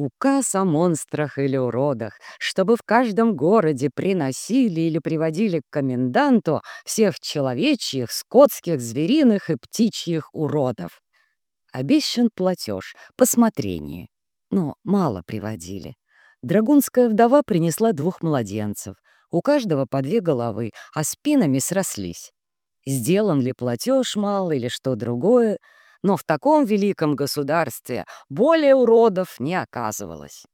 Указ о монстрах или уродах, чтобы в каждом городе приносили или приводили к коменданту всех человечьих, скотских, звериных и птичьих уродов. Обещан платеж, посмотрение. Но мало приводили. Драгунская вдова принесла двух младенцев. У каждого по две головы, а спинами срослись. Сделан ли платеж мало или что другое — но в таком великом государстве более уродов не оказывалось.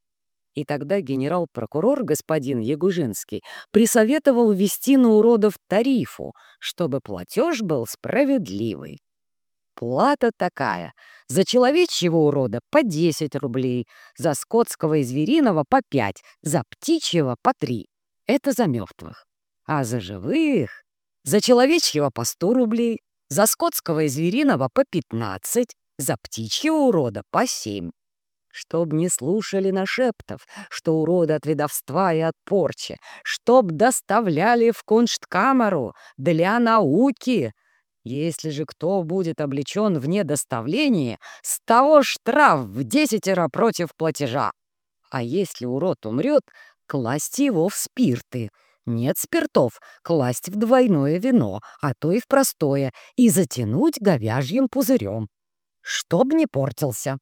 И тогда генерал-прокурор господин Ягужинский присоветовал ввести на уродов тарифу, чтобы платеж был справедливый. Плата такая. За человечьего урода по 10 рублей, за скотского и звериного по 5, за птичьего по 3. Это за мертвых. А за живых? За человечьего по 100 рублей, за скотского и звериного по 15, за птичьего урода по 7. Чтоб не слушали нашептов, что уроды от ведовства и от порчи, чтоб доставляли в куншткамеру для науки. Если же кто будет облечен в недоставлении, с того штраф в десятеро против платежа. А если урод умрет, класть его в спирты — нет спиртов, класть в двойное вино, а то и в простое, и затянуть говяжьим пузырем. Чтоб не портился.